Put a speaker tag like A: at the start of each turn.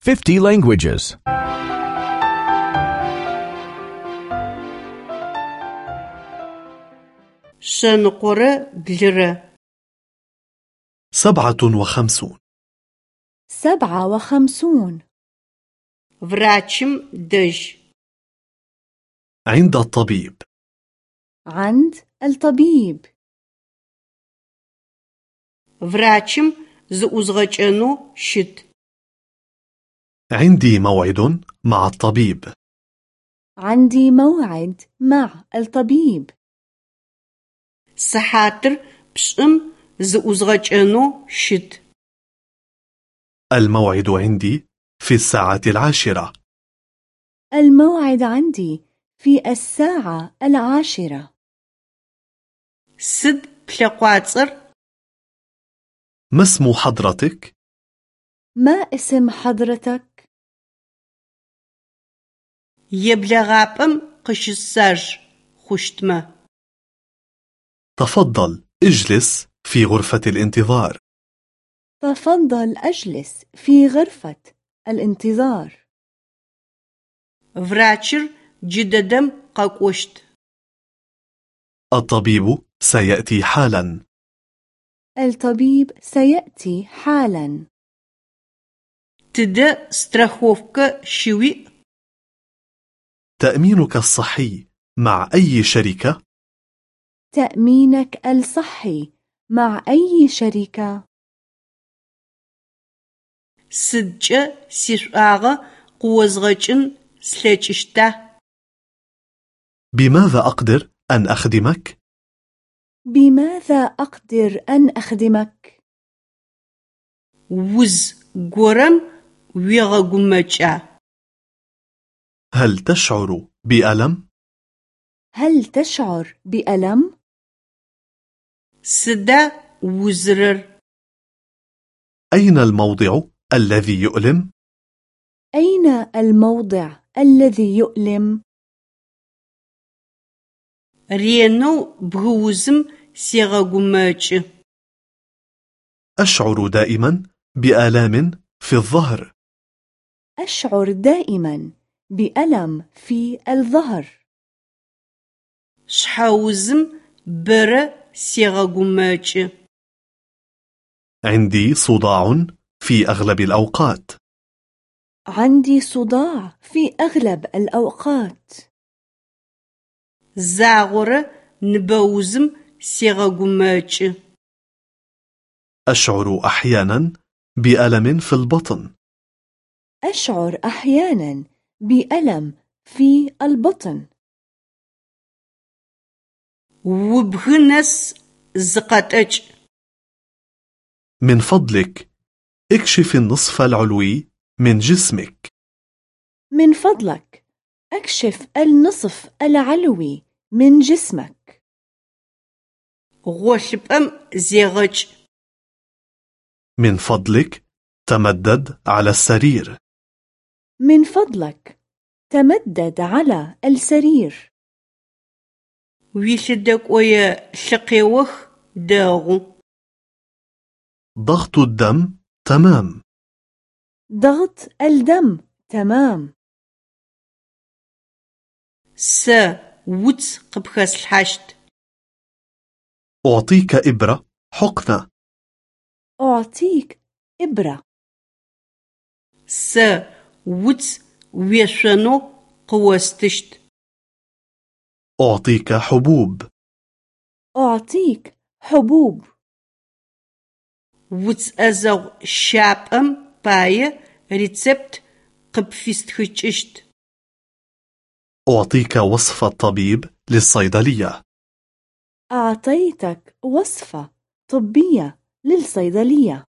A: 50 languages.
B: بلرة
C: سبعة وخمسون
D: سبعة وخمسون
B: Врачым دج
C: عند الطبيب
D: عند الطبيب
B: Врачым зыӏузгъэкӏэнэу щыт.
C: عندي موعد مع الطبيب.
D: عندي موعد مع الطبيب.
B: سحاتر بشم زوزغجنو شت.
C: الموعد عندي في الساعة العاشرة.
D: الموعد عندي في الساعة العاشرة.
B: سد بلقواتر
C: ما اسم حضرتك؟
D: ما اسم حضرتك؟
B: يبلغابم قشساج خشتما
C: تفضل اجلس في غرفة الانتظار.
D: تفضل أجلس في غرفة الانتظار.
B: فراتشر جددم قاكوشت
C: الطبيب سيأتي حالا.
D: الطبيب سيأتي حالا.
B: Тыдэ страховка щыуиӏ?
C: تأمينك الصحي مع أي شركة؟
D: تأمينك الصحي مع أي شركة؟
B: Сыдкӏэ сишӏуагъэ къыозгъэкӏын слъэкӏыщта?
C: بماذا أقدر أن أخدمك؟
D: بماذا أقدر أن أخدمك؟
B: Уз горэм уегъэгумэкӏа?
C: هل تشعر بألم؟
D: هل تشعر بألم؟
B: Сыда узырэр?
C: أين الموضع الذي يؤلم؟
D: أين الموضع الذي يؤلم؟
B: Ренэу бгыузым сегъэгумэкӏы.
C: أشعر دائما بآلام في الظهر
D: أشعر دائما بألم في الظهر.
B: شحوزم بر سيغاقوماتش
C: عندي صداع في أغلب الأوقات.
D: عندي صداع في أغلب الأوقات.
B: زاغر نبوزم سيغاقوماتش
C: أشعر أحيانا بألم في البطن.
D: أشعر أحيانا بألم في البطن.
B: وبهنس زقاتج.
C: من فضلك اكشف النصف العلوي من جسمك.
D: من فضلك اكشف النصف العلوي من جسمك.
B: غوشبم زيغج.
C: من فضلك تمدد على السرير.
D: من فضلك. تمدد على السرير.
C: ضغط الدم تمام.
D: ضغط الدم تمام.
B: س وتس قبخسلحشت
C: أعطيك إبرة حقنة.
D: أعطيك إبرة.
B: س وتس ويشنو قوستشت
C: أعطيك حبوب.
D: أعطيك حبوب.
B: وتس وتسأزغ شابم باية ريتسبت قبفيستخششت
C: أعطيك وصفة طبيب للصيدلية.
D: أعطيتك وصفة طبية للصيدلية.